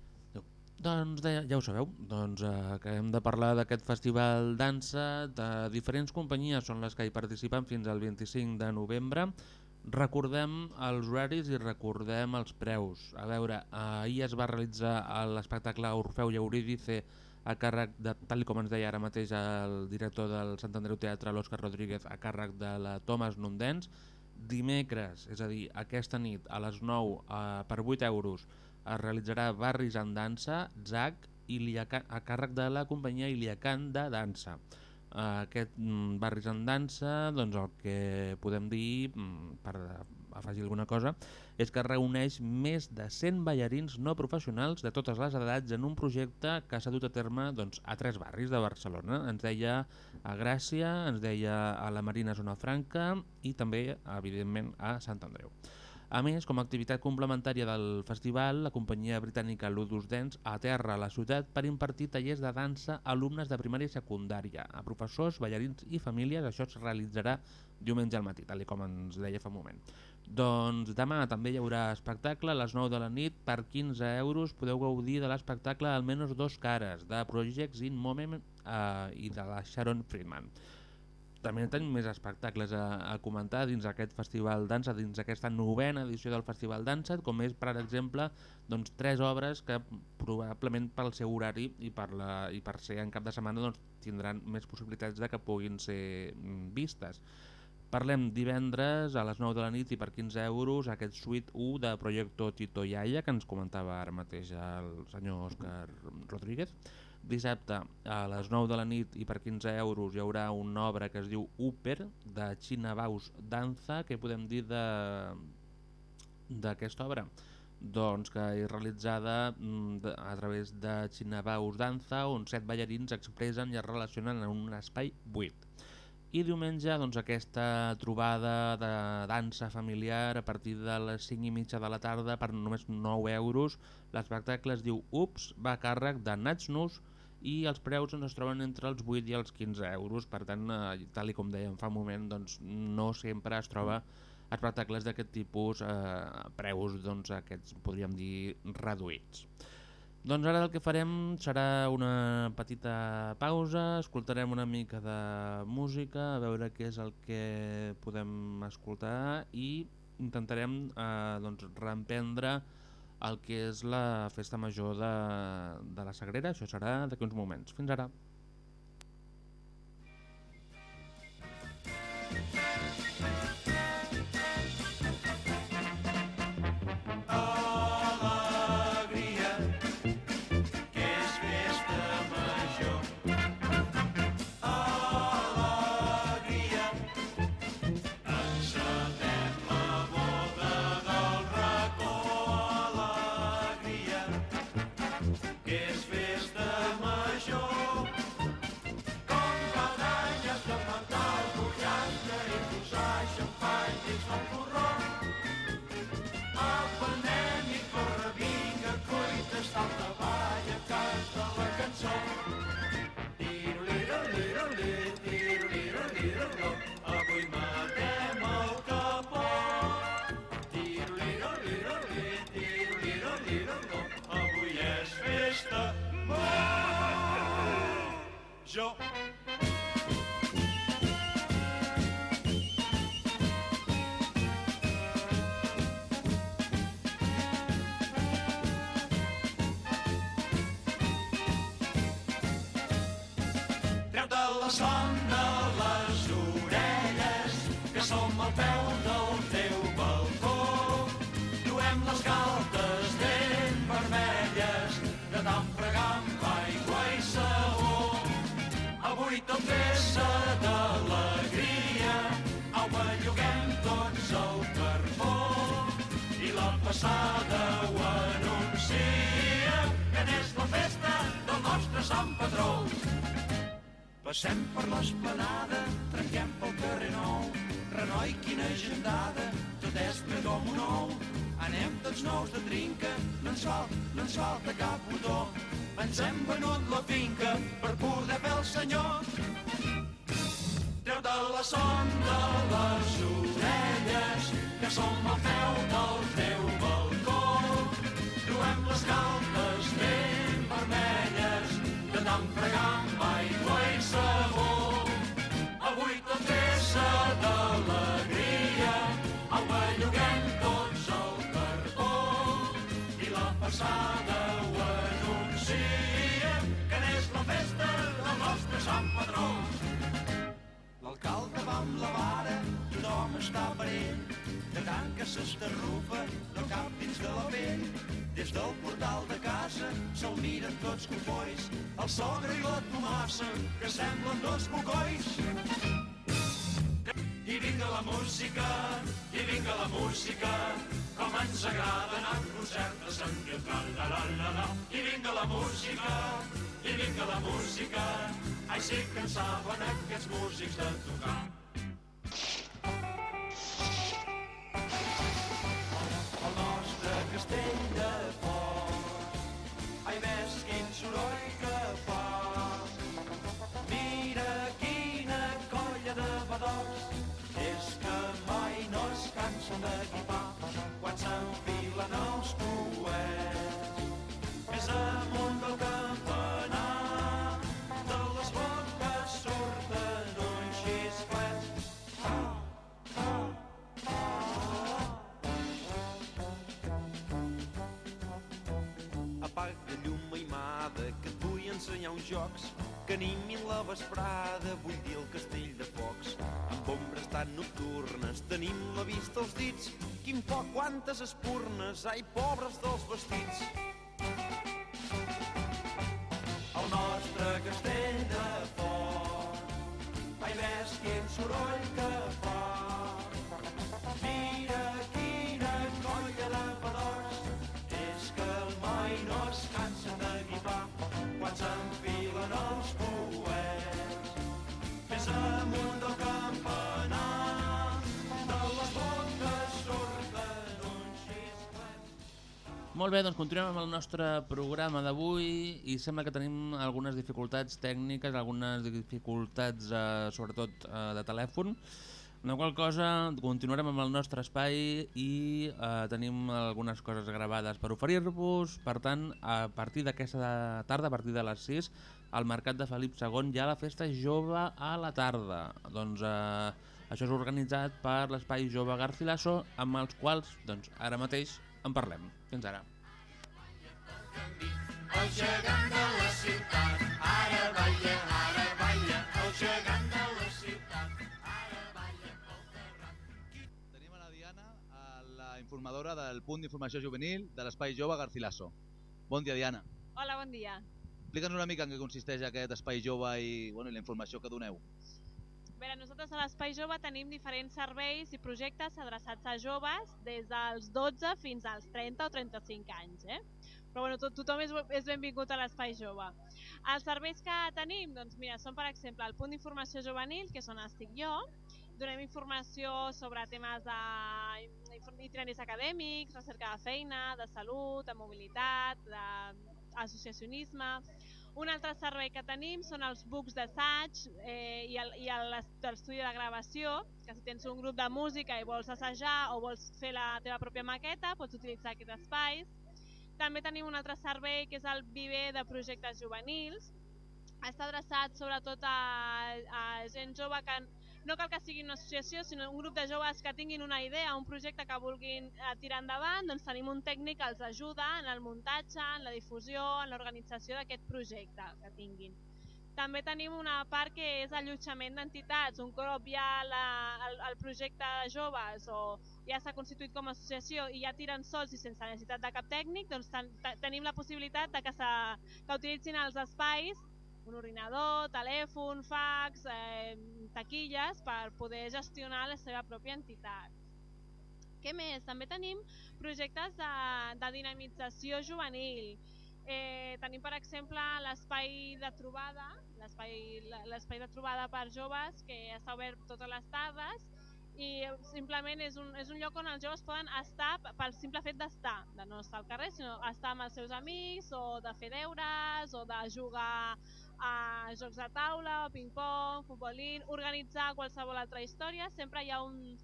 Doncs de, ja ho sabeu, doncs, eh, que hem de parlar d'aquest festival dansa, de diferents companyies són les que hi participen fins al 25 de novembre. Recordem els horaris i recordem els preus. A veure, ahir es va realitzar l'espectacle Orfeu i Eurídice a càrrec, de, tal com ens deia ara mateix el director del Sant Andreu Teatre, l'Òscar Rodríguez, a càrrec de la Thomas Nundens, dimecres, és a dir, aquesta nit a les 9 eh, per 8 euros es realitzarà Barris en Dansa, ZAC, a càrrec de la companyia Iliacan de Dansa. Aquest mm, Barris en Dansa, doncs el que podem dir, mm, per afegir alguna cosa, és que reuneix més de 100 ballarins no professionals de totes les edats en un projecte que s'ha dut a terme doncs, a tres barris de Barcelona. Ens deia a Gràcia, ens deia a la Marina Zona Franca i també, evidentment, a Sant Andreu. A més, com a activitat complementària del festival, la companyia britànica Ludus Dance aterra a la ciutat per impartir tallers de dansa a alumnes de primària i secundària, a professors, ballarins i famílies. Això es realitzarà diumenge al matí, tal com ens deia fa un moment. Doncs demà també hi haurà espectacle a les 9 de la nit. Per 15 euros podeu gaudir de l'espectacle Almenys dos cares, de Projects in Moment eh, i de la Sharon Friedman. També tenim més espectacles a, a comentar dins aquest festival dansa, dins aquesta novena edició del festival dansa, com és, per exemple, doncs, tres obres que probablement pel seu horari i per, la, i per ser en cap de setmana doncs, tindran més possibilitats de que puguin ser mm, vistes. Parlem divendres a les 9 de la nit i per 15 euros aquest suite 1 de Proyecto Tito Yaya que ens comentava ara mateix el senyor Òscar Rodríguez. Dissabte a les 9 de la nit i per 15 euros hi haurà una obra que es diu Upper de China Baus Danza. Què podem dir d'aquesta obra? Doncs que és realitzada mm, a través de China Baus Danza on set ballarins expressen i es relacionen en un espai buit i diumenge doncs, aquesta trobada de dansa familiar a partir de les 5 i mitja de la tarda per només 9 euros. L'espectacle es diu Ups, va a càrrec de Nats Nus i els preus doncs, es troben entre els 8 i els 15 euros. Per tant, eh, tal com dèiem fa un moment, doncs, no sempre es troba espectacles d'aquest tipus eh, preus doncs, aquests podríem dir reduïts. Doncs ara el que farem serà una petita pausa, escoltarem una mica de música, a veure què és el que podem escoltar i intentarem eh, doncs, reemprendre el que és la festa major de, de la Sagrera, això serà d'aquí uns moments. Fins ara.
Passem per l'esplanada, trenquem pel carrer nou. Renoi, quina agendada, tot és ple com un ou. Anem tots nous de trinca, no ens, fal, no ens falta cap botó. Ens hem venut la finca per poder fer el senyor. Treu-te la son de les orelles, que som al peu del està per ell, de tant que s'estarrufa, no cap dins de la pell. Des del portal de casa se'l miren tots cofois, el sogre i la Tomassa, que semblen dos bucois. I vinga la música, i vinga la música, com ens agrada anar a concert de Sant Pietral, la la la la. I vinga la música, i vinga la música, ai sí que en saben aquests músics de tocar.
Jocs que animin la vesprada, vull dir el castell de focs. Amb ombres tan nocturnes tenim la vista als dits. Quin foc, quantes espurnes, ai, pobres dels vestits.
Molt bé, doncs continuem amb el nostre programa d'avui i sembla que tenim algunes dificultats tècniques, algunes dificultats eh, sobretot eh, de telèfon. La qual cosa continuarem amb el nostre espai i eh, tenim algunes coses gravades per oferir-vos. Per tant, a partir d'aquesta tarda, a partir de les 6, al Mercat de Felip II hi ha la festa jove a la tarda. Doncs eh, això és organitzat per l'Espai Jove Garcilaso, amb els quals doncs, ara mateix en parlem. Fins ara.
El gegant de la ciutat, ara balla, ara balla, el gegant de la ciutat, ara balla pel terrat.
Tenim a la Diana, a la informadora del punt d'informació juvenil de l'Espai Jove Garcilaso. Bon dia, Diana.
Hola, bon dia.
Explica'ns una mica en què consisteix aquest Espai Jove i, bueno, i la informació que doneu.
Bé, nosaltres a l'Espai Jove tenim diferents serveis i projectes adreçats a joves des dels 12 fins als 30 o 35 anys. Eh? Però bueno, tot, tothom és, és benvingut a l'Espai Jove. Els serveis que tenim, doncs mira, són per exemple el punt d'informació juvenil, que és on estic jo, donem informació sobre temes d'itineraris acadèmics, recerca de feina, de salut, de mobilitat, d'associacionisme... Un altre servei que tenim són els books d'assaig eh, i l'estudi de gravació, que si tens un grup de música i vols assajar o vols fer la teva pròpia maqueta, pots utilitzar aquests espais. També tenim un altre servei que és el viver de projectes juvenils. Està adreçat sobretot a, a gent jove que no cal que sigui una associació, sinó un grup de joves que tinguin una idea, un projecte que vulguin eh, tirar endavant, doncs tenim un tècnic que els ajuda en el muntatge, en la difusió, en l'organització d'aquest projecte que tinguin. També tenim una part que és allotjament d'entitats. Un cop ja la, el, el projecte de joves o ja s'ha constituït com a associació i ja tiren sols i sense necessitat de cap tècnic, doncs ten, te- tenim la possibilitat de que, que utilitzin els espais un ordinador, telèfon, fax, eh, taquilles per poder gestionar la seva pròpia entitat. Què més? També tenim projectes de, de dinamització juvenil. Eh, tenim, per exemple, l'espai de trobada, l'espai de trobada per joves que està obert totes les tardes i simplement és un, és un lloc on els joves poden estar pel simple fet d'estar, de no estar al carrer, sinó estar amb els seus amics o de fer deures o de jugar a jocs de taula, ping-pong, futbolín, organitzar qualsevol altra història, sempre hi ha un,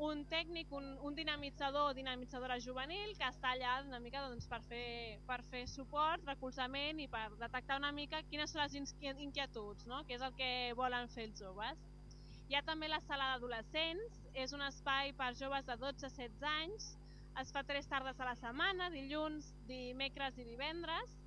un tècnic, un, un dinamitzador o dinamitzadora juvenil que està allà una mica doncs, per, fer, per fer suport, recolzament i per detectar una mica quines són les inquietuds, no? què és el que volen fer els joves. Hi ha també la sala d'adolescents, és un espai per joves de 12 a 16 anys, es fa tres tardes a la setmana, dilluns, dimecres i divendres,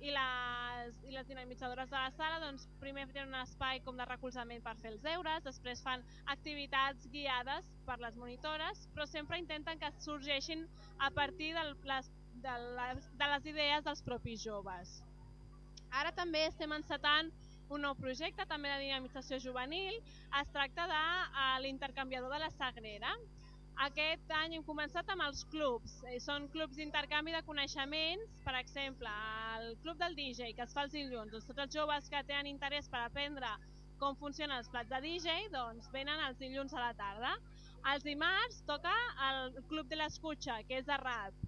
i les, i les dinamitzadores de la sala doncs, primer tenen un espai com de recolzament per fer els deures, després fan activitats guiades per les monitores, però sempre intenten que sorgeixin a partir de les, de les, de les idees dels propis joves. Ara també estem encetant un nou projecte també de dinamització juvenil. Es tracta de eh, l'intercanviador de la Sagrera. Aquest any hem començat amb els clubs. Eh, Són clubs d'intercanvi de coneixements, per exemple, el club del DJ, que es fa els dilluns. Doncs tots els joves que tenen interès per aprendre com funcionen els plats de DJ, doncs venen els dilluns a la tarda. Els dimarts toca el Club de l'Escutxa, que és de rap.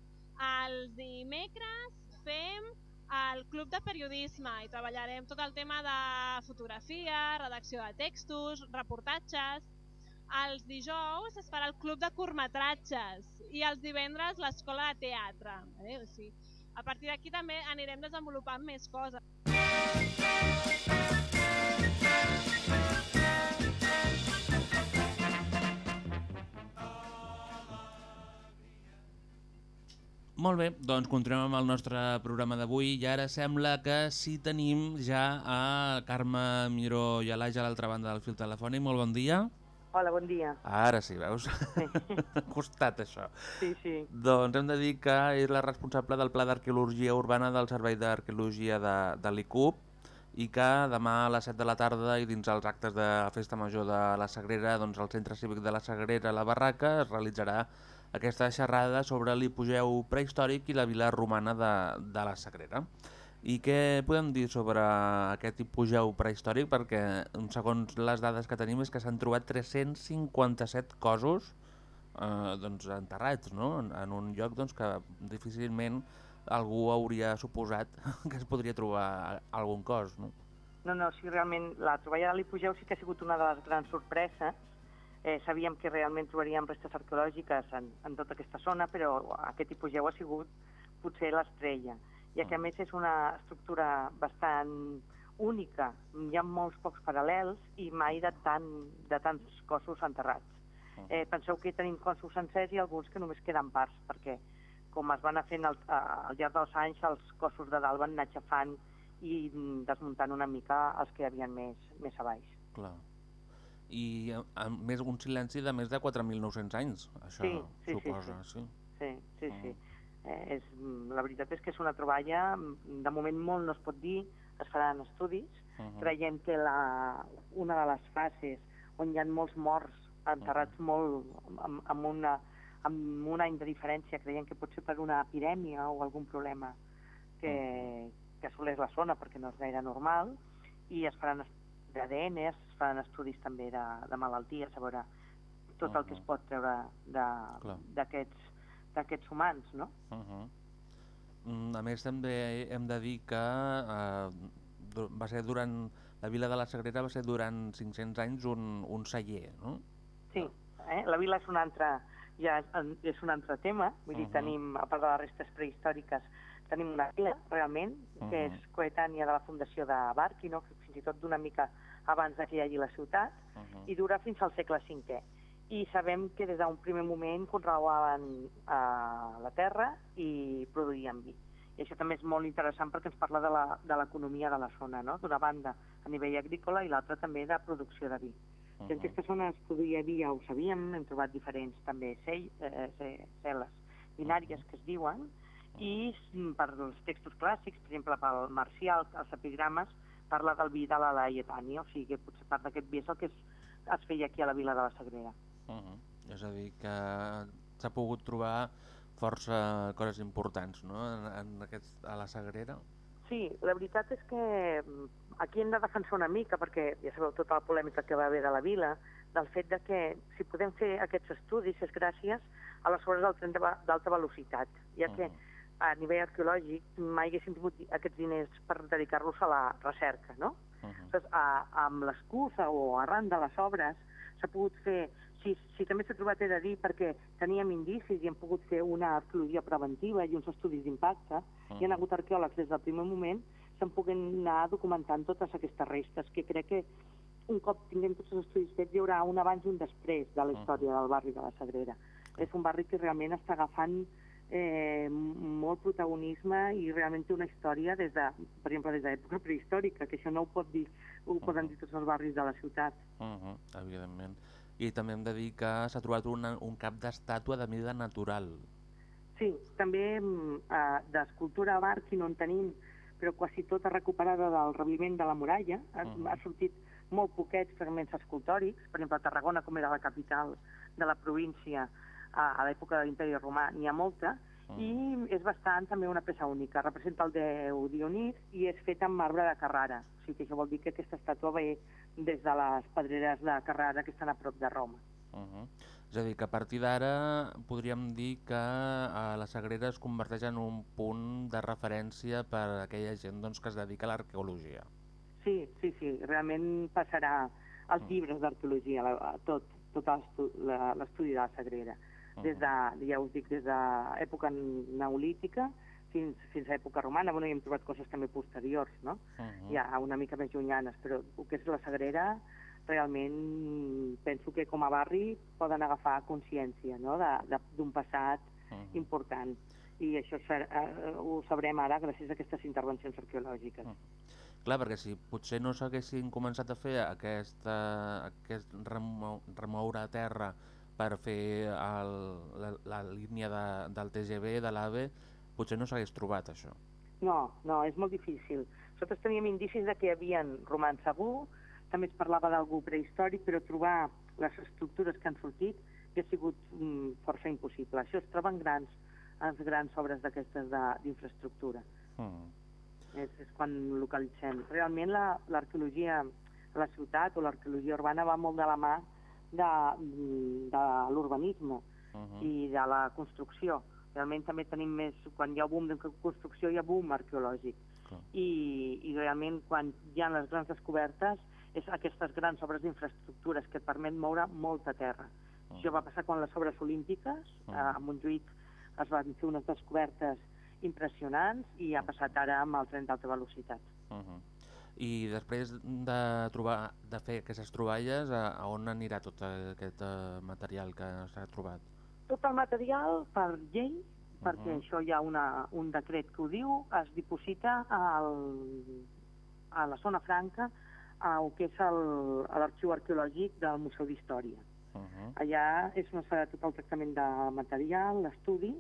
Els dimecres fem al Club de Periodisme i treballarem tot el tema de fotografia, redacció de textos, reportatges. Els dijous es farà el Club de Curtmetratges i els divendres l'Escola de Teatre. Eh? O sigui, a partir d'aquí també anirem desenvolupant més coses.
Molt bé, doncs continuem amb el nostre programa d'avui i ara sembla que sí tenim ja a Carme Miró i Alaja a l'altra banda del fil telefònic. Molt bon dia.
Hola, bon dia.
Ara sí, veus? Ha costat això.
Sí, sí.
Doncs hem de dir que és la responsable del Pla d'Arqueologia Urbana del Servei d'Arqueologia de, de l'ICUP i que demà a les 7 de la tarda i dins els actes de la Festa Major de la Sagrera, doncs al Centre Cívic de la Sagrera, la Barraca, es realitzarà aquesta xerrada sobre l'hipogeu prehistòric i la vila romana de, de la Sagrera. I què podem dir sobre aquest hipogeu prehistòric? Perquè, segons les dades que tenim, és que s'han trobat 357 cossos eh, doncs, enterrats no? en, en un lloc doncs, que difícilment algú hauria suposat que es podria trobar algun cos. No?
No, no, sí, realment la troballa de l'hipogeu sí que ha sigut una de les grans sorpreses. Eh, sabíem que realment trobaríem restes arqueològiques en, en tota aquesta zona, però aquest hipogeu ha sigut potser l'estrella, ja que a més és una estructura bastant única. Hi ha molts pocs paral·lels i mai de, tant, de tants cossos enterrats. Eh, penseu que tenim cossos sencers i alguns que només queden parts, perquè com es van anar fent al, al llarg dels anys, els cossos de dalt van anar aixafant i mm, desmuntant una mica els que hi havia més, més a baix.
Clar. I a, a més un silenci de més de 4.900 anys, això
Sí, sí, sí,
suposa.
sí.
sí.
Sí, sí, sí. Eh, és, mm, la veritat és que és una troballa, mm, de moment molt no es pot dir, es faran estudis. Uh
Mhm.
-huh. Creiem que la, una de les fases on hi ha molts morts enterrats uh -huh. molt amb, amb, una, amb un any de diferència, creiem que pot ser per una epidèmia o algun problema que, que assoleix la zona perquè no és gaire normal i es faran d'ADN, es faran estudis també de, de malalties, a veure tot el que es pot treure d'aquests d'aquests humans, no?
Uh -huh. Mm, A més, també hem de dir que eh, va ser durant... La vila de la Sagrera va ser durant 500 anys un, un celler, no?
Sí, eh? la vila és un altre, ja és, un altre tema, vull dir,
Mhm.
tenim, a part de les restes prehistòriques, tenim una vila, realment, que
Mhm.
és coetània de la fundació de Barqui, no? fins i tot d'una mica abans que hi hagi la ciutat,
Mhm.
i dura fins al segle V. I sabem que des d'un primer moment conreuaven eh, la terra i produïen vi. I això també és molt interessant perquè ens parla de la- de l'economia de, la zona, no? D'una banda, a nivell agrícola i l'altra també de producció de vi. Uh -huh. En aquesta zona es produïa vi, ja ho sabíem, hem trobat diferents també cell, eh, ce- cel·les binàries que es diuen, i mm, per als textos clàssics, per exemple, pel Marcial, els epigrames, parla del vi de la Laietània, o sigui que potser part d'aquest vi és el que es, es feia aquí a la vila de la Sagrera.
Uh -huh. És a dir, que s'ha pogut trobar força coses importants no? en, en aquest, a la Sagrera.
Sí, la veritat és que mm, aquí hem de defensar una mica, perquè ja sabeu tota la polèmica que va haver de la vila, del fet de que si podem fer aquests estudis és gràcies a les obres del tren d'alta velocitat, ja que a nivell arqueològic mai haguéssim tingut aquests diners per dedicar-los a la recerca, no? Aleshores, a, amb l'excusa o arran de les obres s'ha pogut fer, si, si també s'ha trobat he de dir perquè teníem indicis i hem pogut fer una arqueologia preventiva i uns estudis d'impacte, hi ha hagut arqueòlegs des del primer moment, s'han pogut anar documentant totes aquestes restes, que crec que un cop tinguem tots els estudis fets hi haurà un abans i un després de la història del barri de la Sagrera. És un barri que realment està agafant eh, molt protagonisme i realment té una història des de, per exemple, des de l'època prehistòrica, que això no ho pot dir, ho poden dir tots els barris de la ciutat.
Uh -huh, evidentment. I també hem de dir que s'ha trobat una, un cap d'estàtua de mida natural.
Sí, també mm, eh, d'escultura a barc, no en tenim, però quasi tota recuperada del rebliment de la muralla. Ha,
Mhm.
ha sortit molt poquets fragments escultòrics, per exemple, a Tarragona, com era la capital de la província a, a l'època de l'imperi romà, n'hi ha molta, i és bastant també una peça única. Representa el déu Dionís i és feta amb marbre de Carrara. O sigui que això vol dir que aquesta estàtua ve des de les pedreres de Carrara que estan a prop de Roma.
Uh -huh. És a dir, que a partir d'ara podríem dir que a la Sagrera es converteix en un punt de referència per a aquella gent doncs, que es dedica a l'arqueologia.
Sí, sí, sí, realment passarà als llibres d'arqueologia, tot, tot l'estudi de la Sagrera. Des de, ja us dic, des d'època neolítica fins, fins a època romana. Bueno, hi hem trobat coses també posteriors, no?
Uh
Ja una mica més llunyanes, però el que és la Sagrera realment penso que com a barri poden agafar consciència no? d'un passat important i això ser, eh, ho sabrem ara gràcies a aquestes intervencions arqueològiques.
Clar, perquè si potser no s'haguessin començat a fer aquesta, aquest remo, remoure a terra per fer el, la, la línia de, del TGV, de l'AVE, potser no s'hagués trobat això.
No, no, és molt difícil. Nosaltres teníem indicis de que hi havia romans segur, també es parlava d'algú prehistòric, però trobar les estructures que han sortit que ha sigut mm, força impossible. Això es troben grans, les grans obres d'aquestes de- d'infraestructura.
Mm.
És, és quan localitzem. Realment la- l'arqueologia a la ciutat o l'arqueologia urbana va molt de la mà de, mm, de l'urbanisme
Uh
i de la construcció. Realment també tenim més, quan hi ha boom de construcció hi ha boom arqueològic. I, I realment quan hi ha les grans descobertes és aquestes grans obres d'infraestructures que et permet moure molta terra. Això va passar quan les obres olímpiques, a Montjuïc es van fer unes descobertes impressionants i ha passat ara amb el tren d'alta velocitat.
Uh -huh. I després de, trobar, de fer aquestes troballes, a, a on anirà tot aquest eh, material que s'ha trobat?
Tot el material, per llei, perquè
Mhm.
això hi ha una, un decret que ho diu, es diposita al, a la zona franca al que és l'arxiu arqueològic del Museu d'Història.
Uh -huh.
Allà és on es farà tot el tractament de material, l'estudi,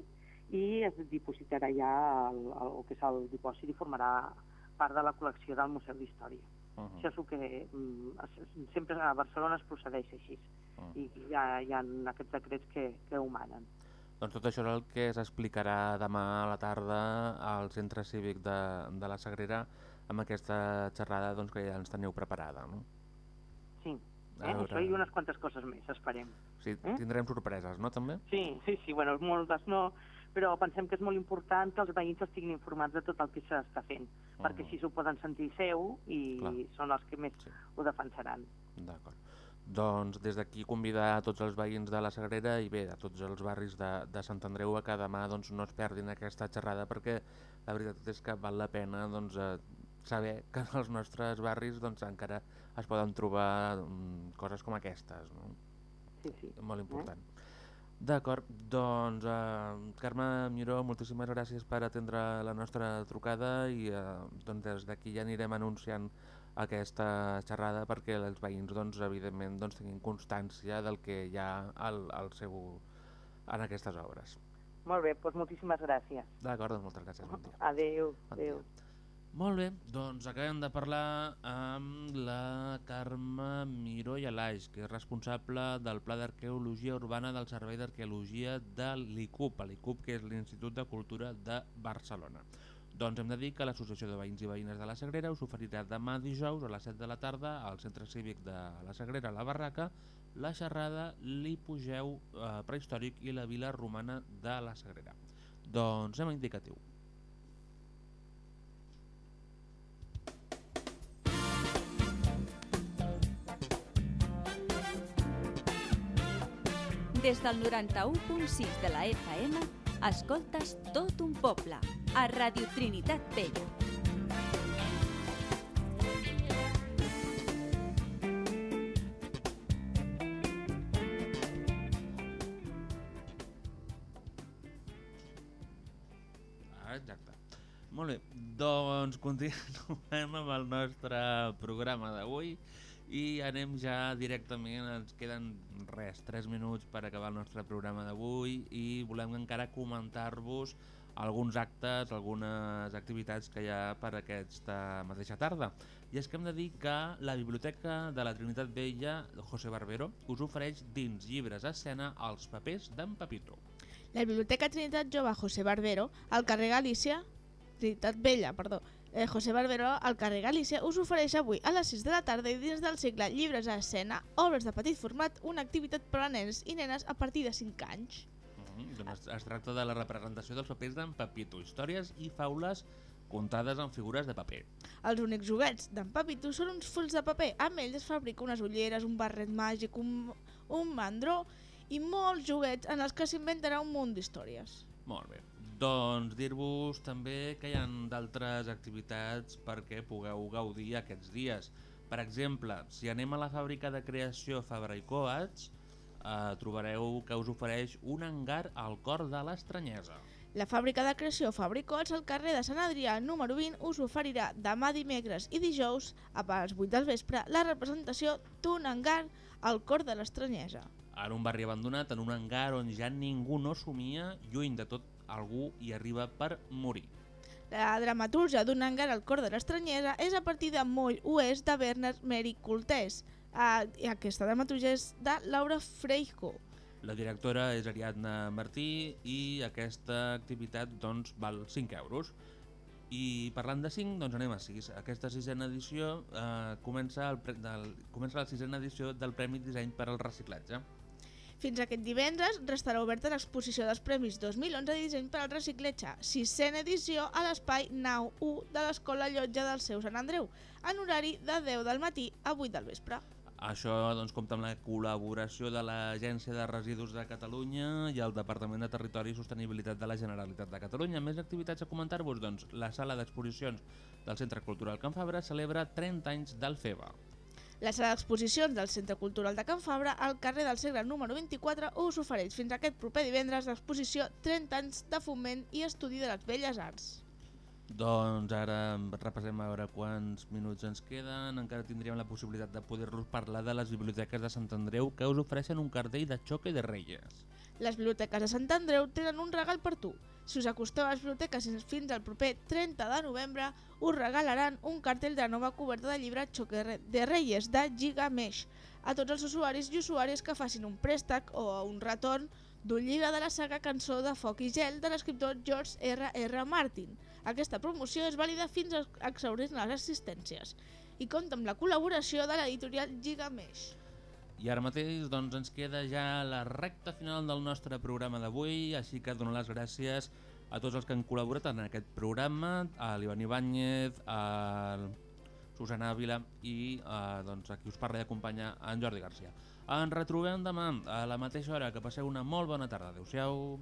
i es dipositarà ja el, el, el que és el dipòsit i formarà part de la col·lecció del Museu d'Història.
Uh -huh.
Això és el que mm, sempre a Barcelona es procedeix així.
Mm.
I hi ha, hi ha aquests decrets que, que ho manen.
Doncs tot això és el que s'explicarà demà a la tarda al Centre Cívic de, de la Sagrera amb aquesta xerrada doncs, que ja ens teniu preparada. No?
Sí, eh? això i unes quantes coses més, esperem.
Sí, tindrem sorpreses, no, també?
Sí, sí, sí, bueno, moltes no, però pensem que és molt important que els veïns estiguin informats de tot el que s'està fent, perquè així s'ho poden sentir seu i
Clar.
són els que més ho defensaran.
D'acord. Doncs des d'aquí convidar a tots els veïns de la Sagrera i bé, a tots els barris de, de Sant Andreu a que demà doncs, no es perdin aquesta xerrada perquè la veritat és que val la pena doncs, eh, saber que als nostres barris doncs, encara es poden trobar mm, coses com aquestes. No?
Sí, sí.
Molt important. D'acord, doncs eh, Carme Miró, moltíssimes gràcies per atendre la nostra trucada i eh, doncs des d'aquí ja anirem anunciant aquesta xerrada perquè els veïns doncs, evidentment doncs, tinguin constància del que hi ha al, al seu, en aquestes obres.
Molt bé, doncs moltíssimes gràcies.
D'acord, doncs moltes gràcies. Bon dia.
Adéu,
Bon
adéu.
Molt bé, doncs acabem de parlar amb la Carme Miró i Alaix, que és responsable del Pla d'Arqueologia Urbana del Servei d'Arqueologia de l'ICUP, l'ICUP que és l'Institut de Cultura de Barcelona. Doncs hem de dir que l'Associació de Veïns i Veïnes de la Sagrera us oferirà demà dijous a les 7 de la tarda al Centre Cívic de la Sagrera, la Barraca, la xerrada L'Hipogeu eh, prehistòric i la vila romana de la Sagrera. Doncs a indicatiu.
Des del 91.6 de la FM, escoltes tot un poble, a Radio Trinitat Vella.
Ah, exacte. Molt bé, doncs continuem amb el nostre programa d'avui i anem ja directament, ens queden res, 3 minuts per acabar el nostre programa d'avui i volem encara comentar-vos alguns actes, algunes activitats que hi ha per aquesta mateixa tarda. I és que hem de dir que la Biblioteca de la Trinitat Vella, José Barbero, us ofereix dins llibres a escena els papers d'en Pepito.
La Biblioteca Trinitat Jove José Barbero, al carrer Galícia, Trinitat Vella, perdó, eh, José Barbero, al carrer Galícia, us ofereix avui a les 6 de la tarda i dins del cicle Llibres a escena, obres de petit format, una activitat per a nens i nenes a partir de 5 anys.
Mm, doncs es, es tracta de la representació dels papers d'en Pepito, històries i faules contades en figures de paper.
Els únics joguets d'en Pepito són uns fulls de paper. Amb ells es fabrica unes ulleres, un barret màgic, un, un mandró i molts joguets en els que s'inventarà un munt d'històries.
Molt bé. Doncs dir-vos també que hi ha d'altres activitats perquè pugueu gaudir aquests dies. Per exemple, si anem a la fàbrica de creació Fabra i Coats, eh, trobareu que us ofereix un hangar al cor de l'estranyesa.
La fàbrica de creació Fabricots al carrer de Sant Adrià número 20 us oferirà demà dimecres i dijous a les 8 del vespre la representació d'un hangar al cor de l'estranyesa.
En un barri abandonat, en un hangar on ja ningú no somia, lluny de tot algú hi arriba per morir.
La dramatúrgia d'un hangar al cor de l'estranyesa és a partir de Moll Oest de Bernard Meri Coltés. Uh, i aquesta dramatúrgia és de Laura Freijo.
La directora és Ariadna Martí i aquesta activitat doncs, val 5 euros. I parlant de 5, doncs anem a 6. Aquesta sisena edició eh, comença, el del, comença la sisena edició del Premi Disseny per al Reciclatge.
Fins aquest divendres restarà oberta l'exposició dels Premis 2011 de disseny per al reciclatge, sisena edició a l'espai Nau 1 de l'Escola Llotja del seu Sant Andreu, en horari de 10 del matí a 8 del vespre.
Això doncs, compta amb la col·laboració de l'Agència de Residus de Catalunya i el Departament de Territori i Sostenibilitat de la Generalitat de Catalunya. Més activitats a comentar-vos, doncs, la sala d'exposicions del Centre Cultural Can Fabra celebra 30 anys del FEBA.
La sala d'exposicions del Centre Cultural de Can Fabra, al carrer del Segre número 24, us ofereix fins aquest proper divendres l'exposició 30 anys de foment i estudi de les belles arts.
Doncs ara repassem a veure quants minuts ens queden. Encara tindríem la possibilitat de poder-los parlar de les biblioteques de Sant Andreu que us ofereixen un cartell de xoque de Reyes.
Les biblioteques de Sant Andreu tenen un regal per tu. Si us acosteu a les biblioteques fins al proper 30 de novembre, us regalaran un cartell de la nova coberta de llibre Xoque de Reyes de Gigamesh a tots els usuaris i usuàries que facin un préstec o un retorn d'un llibre de la saga Cançó de Foc i Gel de l'escriptor George R. R. Martin. Aquesta promoció és vàlida fins a exaurir les assistències i compta amb la col·laboració de l'editorial Gigamesh.
I ara mateix doncs, ens queda ja la recta final del nostre programa d'avui, així que dono les gràcies a tots els que han col·laborat en aquest programa, a l'Ivan Ibáñez, a Susana Ávila i a, doncs, a qui us parla i acompanya en Jordi Garcia. Ens retrobem demà a la mateixa hora, que passeu una molt bona tarda. Adéu-siau.